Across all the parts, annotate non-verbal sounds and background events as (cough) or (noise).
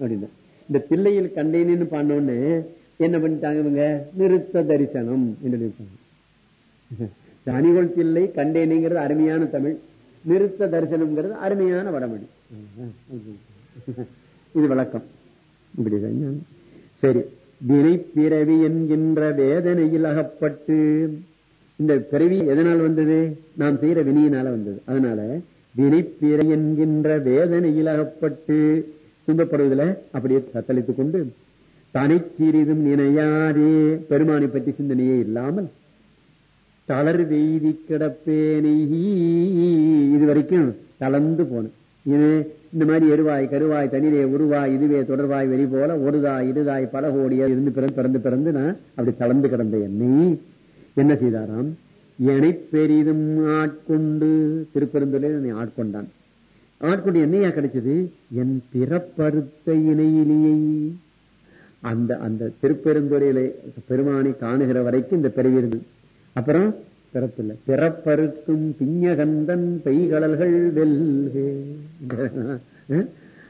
அப்படின்னு. இந்த தில்லையில் கண்டேன்னு பாடினோன்னு என்ன பண்ணிட்டாங்க இவங்க? நிறுத்த தரிசனம் என்று நிறுத்தாங்க தனிகொள் தில்லை கண்டேனுங்கிறது அருமையான தமிழ். நிறுத்த தரிசனம்ங்கிறது அருமையான வடமொழி. இது விளக்கம். இப்படிதான் சரி. வினை பிறவி என்கின்ற வேதனையில் அகப்பட்டு இந்த பிறவி எதனால் வந்தது? நாம் செய்யற வினியினால வந்தது. அதனால வினைப்பிற பிற என்கின்ற வேதனையில் அகப்பட்டு துன்பப்படுவதில் அப்படியே தத்தளித்துக் கொண்டு தனை சிறிதும் நினையாதே பெருமானை பற்றி சிந்தனையே இல்லாமல் தளர் வெய்தி கிடப்பேனை இதுவரைக்கும் தளர்ந்து போன இது இந்த மாதிரி எருவாய் கருவாய் தனிலே உருவாய் இதுவே தொடர்வாய் வெளி போல ஒருதாய் இருதாய் பல கோடியா இருந்து பிறந்து பிறந்து பிறந்து நான் அப்படி தளர்ந்து கிடந்த என்னை. என்ன செய்தாராம்? என பெரிதும் ஆட்கொண்டு திருப்பெருந்துள்ள என்னை ஆட்கொண்டான். ஆட்கொண்டு என்னையா கிடைச்சது? என் பிறப்பறுத்த இணையிலேயே. அந்த அந்த திருப்பெருந்துறையில பெருமானை காணுகிற வரைக்கும் இந்த பிறவி இருந்தது. அப்புறம் பிறப்பில்லை. பிறப்பறுக்கும் பிஞ்சகந்தன் பெய்கடல்கள் வெல்கே.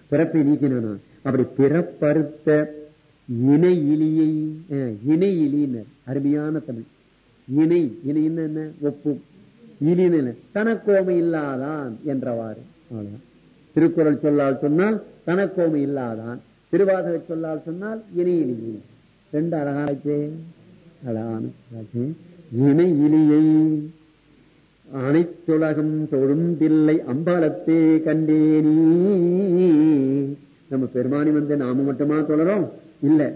பிறப்பை நீக்கினானா? அப்படி பிறப்பறுத்த இணை இலியை இணை இலியினர் அருமையான தமிழ். இணை இணை என்ன ஒப்பும் இலின்னு தனக்கோமை இல்லாதான் என்றவாறு. திருக்குறள் சொல்லால் சொன்னால் தனக்கோமை இல்லாதான். திருவாசக சொல்லால் சொன்னால் இணை ரெண்டு அழகாச்சே அழகான இணை அனைத்துலகம் தொழும் தில்லை அம்பாலத்தே கண்டேனி. நம்ம பெருமானி வந்து நாம மட்டுமா தொழறோம்? இல்ல.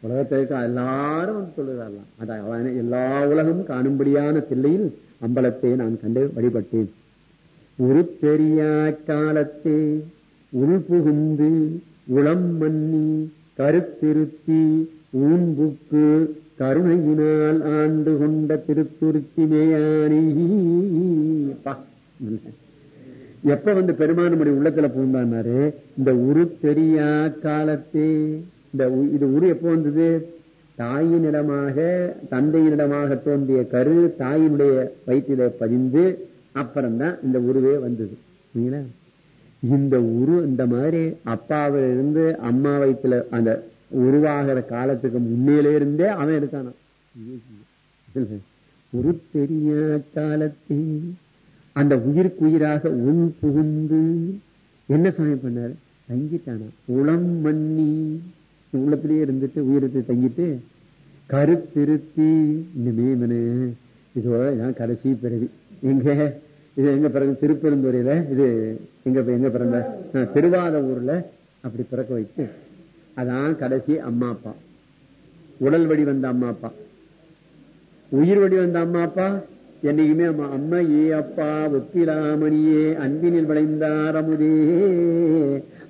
உலகத்திற்கு எல்லாரும் வந்து தொழுகிறாரலாம் அதான் எல்லா உலகமும் காணும்படியான தில்லையில் அம்பலத்தை நான் கண்டு வழிபட்டேன். ஒரு பெரிய காலத்தே உளம் மன்னி கருத்திருத்தி ஊன்புக்கு கருணையினால் ஆண்டு கொண்ட திருத்துருத்திமேயானி எப்ப வந்து பெருமானுடைய உள்ளத்துல பூந்தாரு இந்த உரு தெரியா காலத்தே. இந்த இது உரு எப்ப வந்தது? தாயினிடமாக தந்தையினிடமாக தோன்றிய கரு தாயினுடைய வயிற்றில பதிந்து அப்புறம்தான் இந்த உருவே வந்தது. இந்த உரு இந்த மாதிரி அப்பாவில இருந்து அம்மா வயிற்றுல அந்த உருவாகிற காலத்துக்கு முன்னிலே இருந்தே அவன் எடுத்தானா? ஒரு தெரிய காலத்தில் அந்த உயிருக்கு உயிராக உள் புகுந்து என்ன சமயம் பண்ணாரு? தங்கிட்டானா? உளம் மண்ணி. உள்ளத்திலேயே இருந்துட்டு உயிரத்தை தங்கிட்டு கருத்திருத்தி. இந்த மேமனு இதோட கடைசி பிறவி. இங்க இது எங்க பிறகு? திருப்பெருந்துறையில இது எங்க எங்க பிறந்த? திருவாத ஊர்ல அப்படி பிறக்க வைத்து அதான் கடைசி அம்மா அப்பா. உடல் வழி வந்த அம்மா அப்பா. உயிர் வழி வந்த அம்மா அப்பா. என்னைக்குமே அம்மா அம்மா ஏ அப்பா ஒத்திராமணியே அன்பினில் விளைந்தார் அமுதே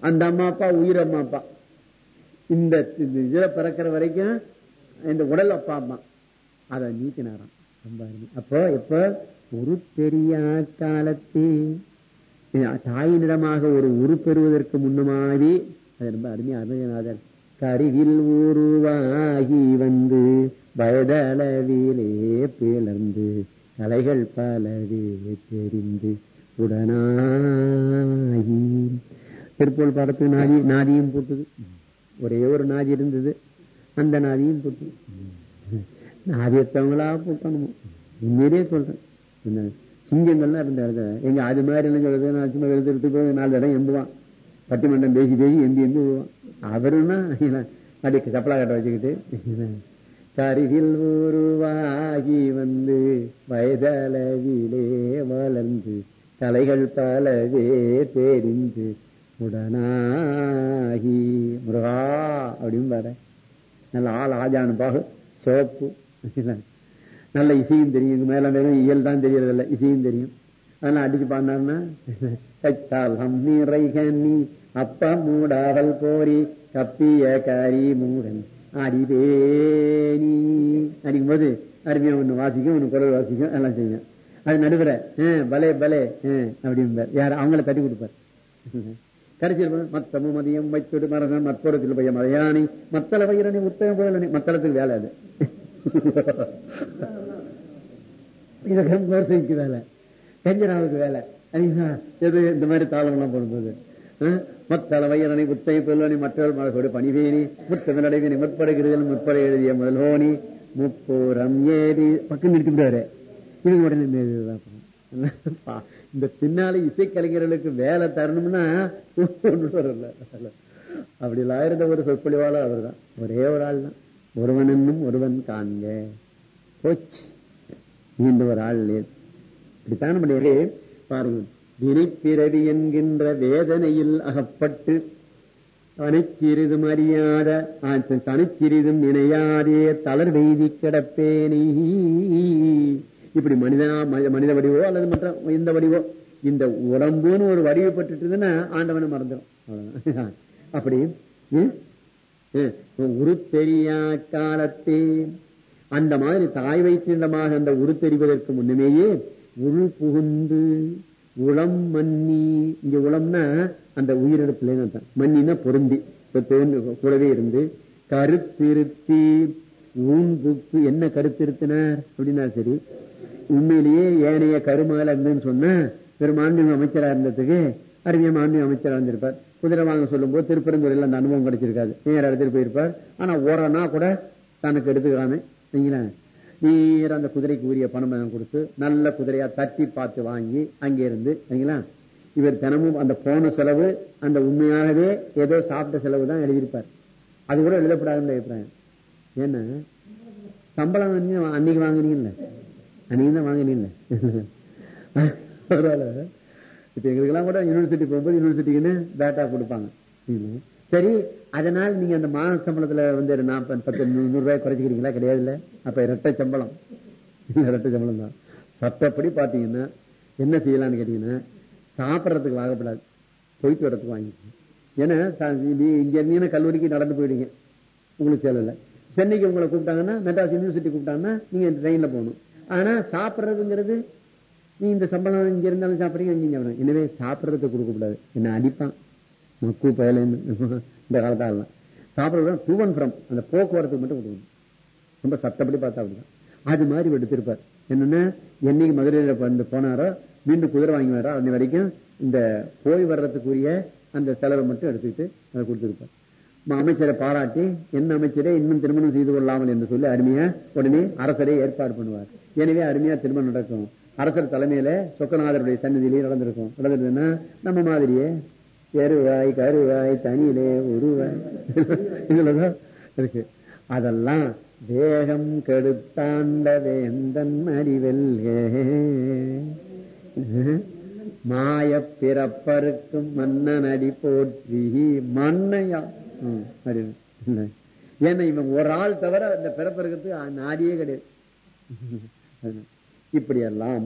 அந்த அம்மா அப்பா உயிர் அம்மா அப்பா. இந்த இதுல பிறக்கிற வரைக்கும் இந்த உடல் அப்பா அம்மா. அதை நீக்கினாராம். அப்போ இப்போ ஒரு பெரிய காலத்தே தாயினிடமாக ஒரு உரு பெறுவதற்கு முன்னமாதி அது ரொம்ப அருமையா அருமையநாதர் கருவில் உருவாகி வந்து வயதளவிலே பிளர்ந்து கலைகள் பலவே தெரிந்து உடனாகி. திருப்பூர் படத்துக்கு நாதி நாதியும் போட்டுது. ஒரே ஒரு நாதி இருந்தது. அந்த நாதியும் போட்டுது. நாதி எடுத்தவங்களா போட்டணுமோ உண்மையிலே சொல்றேன் சிங்கங்கள்லாம் இருந்தாரு எங்க அது மாதிரி என்ன சொல்றது நான் சும்மா எழுதுறதுக்கு நாலு இடம் எம்புவான். பட்டிமன்றம் பேசி பேசி எம்பி எம்பி விடுவான் அவருன்னா அப்படி சப்பலா கட்ட வச்சுக்கிட்டு கருகில் உருவாகி வந்து வயதளவிலே வளர்ந்து தலைகள் பலவே தெரிந்து உடனாகி முருகா அப்படின்னு பாரு நல்ல ஆள் ஆஜானு பாகு சிவப்பு. நல்ல இசையும் தெரியும். இது மேல வெறும் இயல் தான் தெரியறதில்ல. இசையும் தெரியும். அதெல்லாம் அடிச்சு பாடினாருன்னா நீ அப்ப மூடாவல் போரி கப்பிய கரி மூடன் அடிவேணி. அடிக்கும் போது அருமையா ஒண்ணு வாசிக்கும் ஒண்ணு குரல் வாசிக்கும் எல்லாம் செய்யும் அது நடுவர பலே பலே அப்படிம்பார். யார்? அவங்கள தட்டி கொடுப்பார். கடைசியில் மத்தமும் மதியம் வைத்தோடு மரணம் மற்போரத்தில் பைய மலையாணி மத்தள வயிறணி உத்தம புயலணி மத்தளத்துக்கு வேலை அது. இதுக்கு வேலை. கஞ்சனாவுக்கு வேலை. எது இந்த மாதிரி தாளம் எல்லாம் போடும்போது மத்தளவையரனை புத்தை புல்வனி மற்றவர் மலகோடு பணிவேணி முத்தமிழடைவினை முற்படுகிறதில் முற்பட எழுதிய முதல்வோனி முப்பூரம் ஏறி பக்கம் நிறுத்திவிட்டாரு இது உடனே இந்த பின்னால இசைக்கலைஞர்களுக்கு வேலை தரணும்னா ஒன்று வரல. அப்படி எல்லாம் இருந்த ஒரு சொற்பொழிவாளர் அவர்தான். ஒரே ஒரு ஆள் தான் ஒருவன் என்னும் ஒருவன் காண்க. போச்சு. மீண்டும் ஒரு ஆள் இப்படித்தான் நம்முடைய பாருங்க. வினைப்பிறவி என்கின்ற வேதனையில் அகப்பட்டு தனச்சிறிதும் அறியாத ஆ, தனச்சிறிதும் நினையாதே தளர் வெய்தி கிடப்பேனே. இப்படி மனிதனா மனித- மனித வடிவோ அல்லது மற்ற இந்த வடிவோ இந்த உடம்புன்னு ஒரு வடிவு பட்டுட்டுதுன்னா ஆண்டவனை மறந்துடும். அவ்வளவுதான். (laughs) அப்படி உருத்தெரியா காலத்தே அந்த மாதிரி தாய் வைத்தியமாக அந்த உருத்தெறிவதற்கு முன்னமேயே உள் புகுந்து உளம் மன்னி. இங்க உளம்னா அந்த உயிரிழப்புல அர்த்தம். பொருந்தி. கூடவே இருந்து கருத்திருத்தி ஊன்புக்கு என்ன கருத்திருத்தினார் அப்படின்னா சரி உண்மையிலேயே ஏனைய கருமகள் இருந்துன்னு சொன்னா பெருமாண்டு அமைச்சரா இருந்ததுக்கு அருமையா மாண்புமிகு அமைச்சராக இருந்திருப்பார் குதிரை வாங்க சொல்லும் போது திருப்பரங்குறையில் அந்த அனுபவம் கிடைச்சிருக்காது. நேர இடத்துக்கு போயிருப்பார். ஆனா ஓரனா கூட தனக்கு எடுத்துக்கிறானு சரிங்களா? நீர அந்த குதிரைக்கு உரிய பணம் கொடுத்து நல்ல குதிரையா தட்டி பார்த்து வாங்கி அங்கே இருந்து சரிங்களா? இவர் தினமும் அந்த போன செலவு அந்த உண்மையாகவே ஏதோ சாப்பிட்ட செலவு தான் எழுதியிருப்பார். அது கூட எழுதப்படாதுன்னு அபிப்பிராயம். ஏன்னா சம்பளம் நீங்க அன்னைக்கு வாங்கினீங்கல்ல? அன்னைக்கு தான் வாங்கினீங்கல்ல? (laughs) பரவாயில்ல. இப்ப எங்களுக்கெல்லாம் கூட யூனிவர்சிட்டி போகும்போது யூனிவர்சிட்டிக்குன்னு பேட்டா கொடுப்பாங்க. சரி அதனால் நீங்க அந்த மாத சம்பளத்துல வந்து நாற்பது பத்து நூறு ரூபாய் குறைச்சிக்கிறீங்களா? கிடையாது இல்ல அப்ப இரட்டை சம்பளம். (laughs) இரட்டை சம்பளம் தான். சட்டப்படி பாத்தீங்கன்னா என்ன செய்யலாம்னு கேட்டீங்கன்னா சாப்பிடறதுக்கு வாங்கப்படாது. போயிட்டு வரத்துக்கு வாங்கிக்கணும் ஏன்னா நீ- இங்க இருந்தீங்கன்னா கல்லூரிக்கு நடந்து போயிடுங்க உங்களுக்கு சேலை இல்ல. சென்னைக்கு உங்களை கூப்பிட்டாங்கன்னா மெட்ராஸ் யூனிவர்சிட்டி கூப்பிட்டாங்கன்னா நீங்க ட்ரெயின்ல போகணும். ஆனா சாப்பிடுறதுங்கிறது நீ இந்த சம்பளம் இங்க இருந்தாலும் சாப்பிடுறீங்க அங்க இங்க எனவே சாப்பிடுறதுக்கு கொடுக்க கூடாது என்ன அடிப்பான்? மக்கு பயலன்னு இந்த காலத்தாலாம் சாப்பிடுறது டூ ஃப்ரம் அந்த போக்குவரத்துக்கு மட்டும் கொடுக்கணும். ரொம்ப சத்தப்படி பார்த்தா அப்படிதான். அது மாதிரி எடுத்திருப்பார். என்னன்னா என்னைக்கு மதுரையில வந்து போனாரோ மீண்டும் குதிரை வாங்கி வரோ அந்த வரைக்கும் இந்த போய் வர்றதுக்குரிய அந்த செலவை மட்டும் எடுத்துக்கிட்டு அதை கொடுத்துருப்பார். அமைச்சரை பாராட்டி என்ன அமைச்சரே இன்னும் திருமணம் செய்து கொள்ளாமல் என்று சொல்லி அருமையா உடனே அரசரை ஏற்பாடு பண்ணுவார். எனவே அருமையா திருமணம் நடக்கும். அரசர் தலைமையில சொக்கநாதருடைய சந்நிதியிலே நடந்திருக்கும். நடந்திருந்ததுன்னா நம்ம மாதிரியே எருவாய் கருவாய் தனியிலே உருவாய். இதுலதான் இருக்கு. அதெல்லாம் தேகம் கெடுத்தாண்ட வேந்தன் அறிவெல்லே மாய பிறப்பருக்கும் மன்னன் அடி போற்றி மன்னையா. அறிவு. ஏன்னா இவன் ஒரு ஆள் தவிர அந்த பிறப்பருக்கிறதுக்கு நாடியே கிடையாது. இப்படியெல்லாம்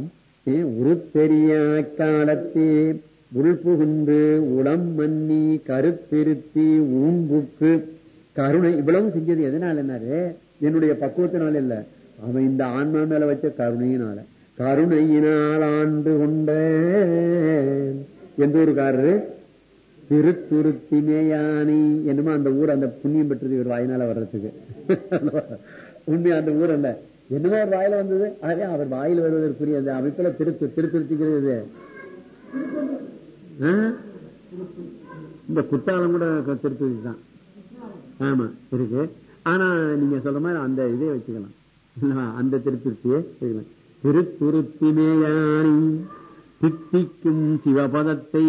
உருப்பெரிய காலத்தே உள்புகுந்து உளம் மன்னி கருத்திருத்தி ஊம்புக்கு. கருணை இவ்வளவு செஞ்சது எதனால என்னாரு என்னுடைய பக்குவத்தினால இல்ல. அவன் இந்த ஆன்மா மேல வச்ச கருணையினால. கருணையினால் ஆண்டு கொண்ட எந்த ஊருக்காரரு? திருத்துருத்திமேயானி. என்னமோ அந்த ஊர் அந்த புண்ணியம் பெற்றது இவர் வாயினால வர்றதுக்கு. உண்மையா அந்த ஊர் அல்ல. என்னமோ ஒரு வாயில வந்தது. அதே அவர் வாயில் வருவதற்குரிய அந்த அமைப்புல திருத்து திருத்திருத்திக்கிறது. இந்த குத்தாலம் கூட திருப்பதி தான் ஆமா இருக்கு. ஆனா நீங்க சொல்ற மாதிரி அந்த இதே வச்சுக்கலாம். அந்த திருத்திருத்தியே வச்சுக்கலாம். திருத்துருத்திமேயானி தித்திக்கும் சிவபதத்தை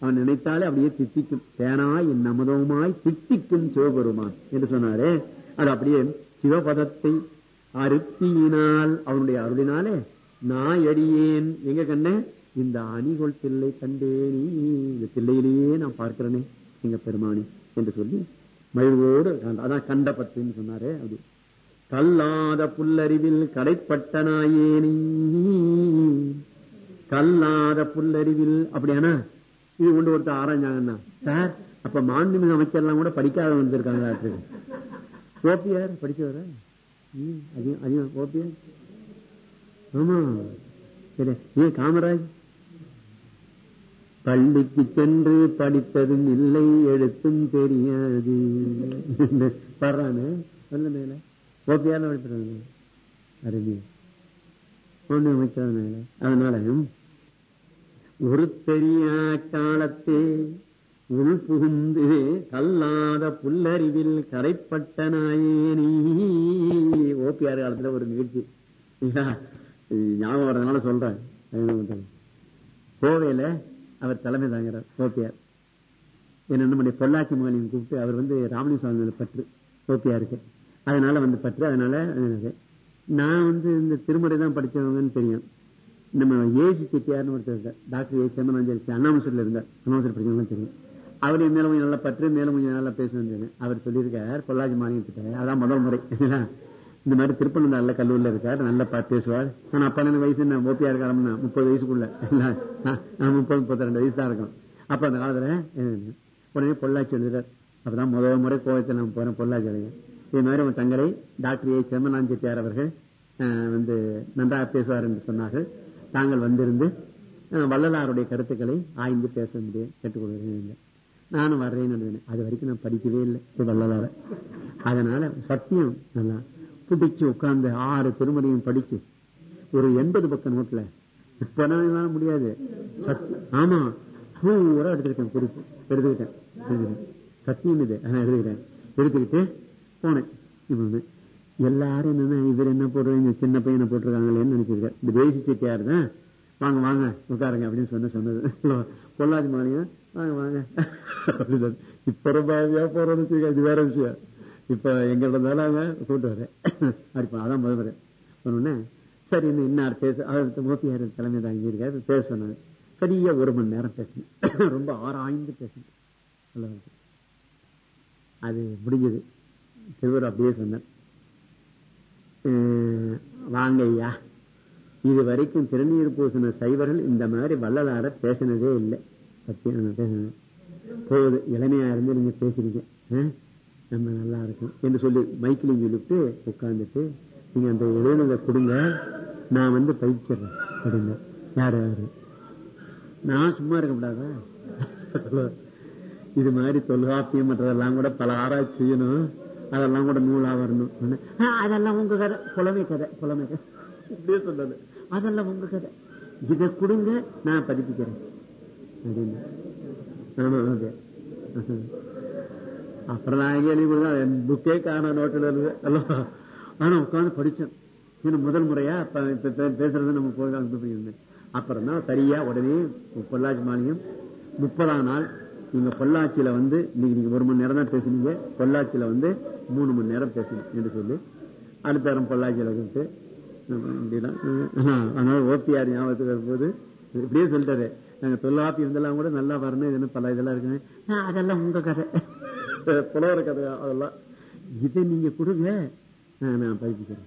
அவன் நினைத்தாலே அப்படியே தித்திக்கும். தேனாய் நமதவுமாய் தித்திக்கும் சிவபெருமான் என்று சொன்னாரு. அது அப்படியே சிவபதத்தை அருத்தியினால் அவனுடைய அருளினாலே நான் எடியேன். எங்க கண்ண? இந்த அணிகொள் தில்லை கண்டேனி. இந்த தில்லையிலேயே நான் பார்க்கிறேனே எங்க பெருமானி என்று சொல்லி மகிழ்வோடு அதான் கண்ட பத்துன்னு சொன்னாரு அது கல்லாத புல்லறிவில் கடைப்பட்ட நாயேனி கல்லாத புல்லறிவில் அப்படியானா? இது கொண்டு ஒருத்தர் ஆராய்ஞ்சாங்கன்னா. சார் அப்ப மாண்புமிகு அமைச்சர்லாம் கூட படிக்காத வந்திருக்காங்க கோபியார் படிச்சவர? அதிகம் கோபியா ஆமா. சரி ஏன் காமராஜ்? பள்ளிக்கு சென்று படித்ததும் இல்லை எழுத்தும் தெரியாது. பாடுறானு மேல. ஓபியார் படிப்பாங்க அருமையா ஒண்ணு அமைச்சர் அதனால ஒரு பெரிய காலத்தே உள் புகுந்து கல்லாத புல்லறிவில் கரைப்பட்ட நாயேனி ஓபிஆர் காலத்துல ஒரு நிகழ்ச்சி. ஞாபகம் வரதுனால சொல்றேன். கோவையில அவர் தலைமை தாங்கிறார் ஓபிஆர் என்ன பண்ணி பொள்ளாச்சி மகனையும் கூப்பிட்டு அவர் வந்து ராமலிங்க சுவாமி பற்று ஓபிஆருக்கு அதனால வந்து பற்று அதனால நான் வந்து இந்த திருமுறை தான் படிச்சவங்கன்னு தெரியும். நம்ம ஏசி செட்டியார்னு ஒருத்தர் டாக்டர் ஏ செம்மனாஞ்சலி அண்ணாமசூர்ல இருந்தார். அண்ணாமசூர் படிச்சவங்களும் தெரியும். அவர் மேலும் மேல கொஞ்சம் நல்லா பற்று மேலும் கொஞ்சம் நல்லா பேசணும் அவர் சொல்லியிருக்கார் பொள்ளாச்சி மாநிலத்திட்ட. அதான் முதல் முறை. இந்த மாதிரி திருப்பனந்தாள்ல கல்லூரில இருக்கார் நல்லா பா- பேசுவார். ஆனா அப்பா எனக்கு வயசு என்ன? ஓபியா இருக்காரம்னா முப்பது வயசுக்குள்ள. நான் முப்பது முப்பத்தி ரெண்டு வயசு தான் இருக்கும். அப்ப அந்த காலத்துல உடனே பொள்ளாச்சி எழுதுறார். அப்பதான் முதல் முறை கோவத்தில் நான் போறேன் பொள்ளாச்சி எழுதுங்க இது மாதிரி அவன் தங்களை டாக்டர் ஏ செம்மனான் செட்டியார் அவர்கள் வந்து நன்றாக பேசுவார் என்று சொன்னார்கள். தாங்கள் வந்திருந்து வள்ளலாருடைய கருத்துக்களை ஆய்ந்து பேச முடியும் கேட்டுக்கொள்கிறேன். நானும் வர்றேன்னு எழுதினேன் அது வரைக்கும் நான் படிக்கவே இல்லை. இது அதனால சத்தியம் நல்லா. பிடிச்சு உட்கார்ந்து ஆறு திருமறையும் படிச்சு. ஒரு எண்பது பக்கம் நோட்ல இப்ப என்னால முடியாது. ஆமா. பூரா எடுத்துக்கிட்டேன் குறிப்பு. எடுத்துக்கிட்டேன் சத்தியம் இது. ஆஹ், எழுதுகிறேன் எடுத்துக்கிட்டு போனேன். இப்ப எல்லாரும் என்னன்னா இவர் என்ன போடுறீங்க சின்ன பையனை போட்டிருக்காங்களேன்னு நினைச்சிருக்காரு இந்த தேசி செட்டியார் தான். வாங்க வாங்க உட்காருங்க அப்படின்னு சொன்ன சொன்னது. பொள்ளாச்சி மாநிலம் வாங்க வாங்க. இப்ப ரொம்ப ஆவியா போறோம்னு இது வேற விஷயம். இப்ப எங்க இருந்தாலும் அவங்க கூப்பிட்டு வரேன். அடிப்பா அதான் முதல் முறை. சரி இன்னும் இன்னார் பேச அவர் மோப்பியார் தலைமை இங்கே இருக்காரு பேச சொன்னாங்க சரியா ஒரு மணி நேரம் பேசினேன். (coughs) ரொம்ப ஆராய்ந்து பேசினேன். அது முடிஞ்சது. திருவர் அப்படியே சொன்னார். வாங்க ஐயா இது வரைக்கும் திருநீர் பூசின சைவர்கள் இந்த மாதிரி வள்ளலார பேசினதே இல்லை. சத்தியம் பேசினது போகுது இளமையா இருந்து நீங்க பேசுறீங்க அஹ், நம்ம நல்லா இருக்கும். என்று சொல்லி மைக்கிலையும் சொல்லிட்டு உட்கார்ந்துட்டு நீங்க அந்த இளைஞர்களை கொடுங்க நான் வந்து பயிற்சிடுறேன் அப்படிங்க யாரு யாரு? நான் சும்மா இருக்க கூடாதா? இது மாதிரி தொல்காப்பியம் மற்றதெல்லாம் கூட பல ஆராய்ச்சி செய்யணும். அதெல்லாம் கூட நூலா வரணும். அதெல்லாம் உங்க கதை. புலமை கதை. புலமை கதை. இப்படியே சொன்னது அதெல்லாம் உங்க கதை. இதை கொடுங்க நான் பதிப்பிக்கிறேன் அப்படின்னு. ஆமா ஓகே அப்புறம் நான் எங்க எழுதி கொடுத்தா என் புக்கே காண நோட்டில் இருந்து அல்லவா ஆனா உட்காந்து படிச்சேன் இன்னும் முதல் முறையா பேசுறது நம்ம போய் அனுப்பியிருந்தேன் அப்புறம் தான் சரியா உடனே பொள்ளாச்சி மாநிலம் முப்பதாம் நாள் நீங்க பொள்ளாச்சியில வந்து இன்னைக்கு நீங்க ஒரு மணி நேரம் தான் பேசுனீங்க பொள்ளாச்சியில வந்து மூணு மணி நேரம் பேசணும் என்று சொல்லி அடுத்த நேரம் பொள்ளாச்சியில இருந்து அதனால ஓபிஆர் ஞாபகத்துக்கு வரும்போது இப்படியே சொல்லிட்டாரு தொல்லாப்பி இதெல்லாம் கூட நல்லா வரணும் இதுன்னு பல இதெல்லாம் இருக்குன்னு. "ஆ, அதெல்லாம் உங்க கதை. புலவர கதை அதெல்லாம். இதை நீங்க கொடுங்க. நான் பதிப்பிக்கிறேன்